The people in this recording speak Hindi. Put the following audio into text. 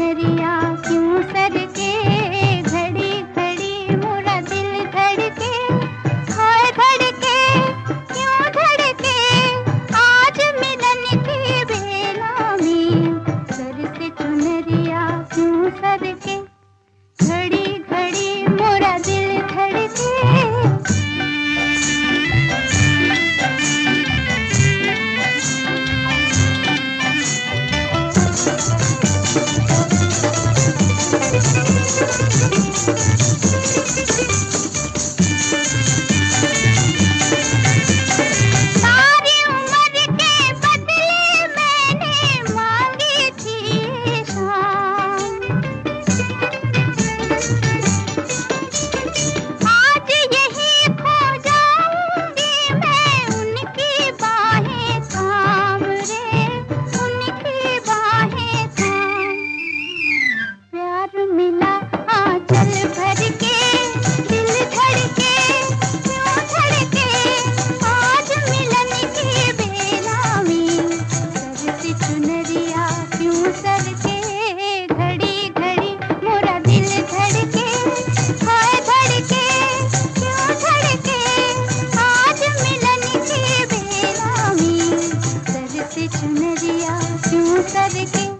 नरिया क्यों सर के घड़ी घड़ी, मेरा दिल धड़के। हाय धड़के, क्यों धड़के? आज मिलन की बेला में सर से चुनरिया, क्यों सर के घड़ी घड़ी, मेरा दिल धड़के। Thank you. Música क्यों करके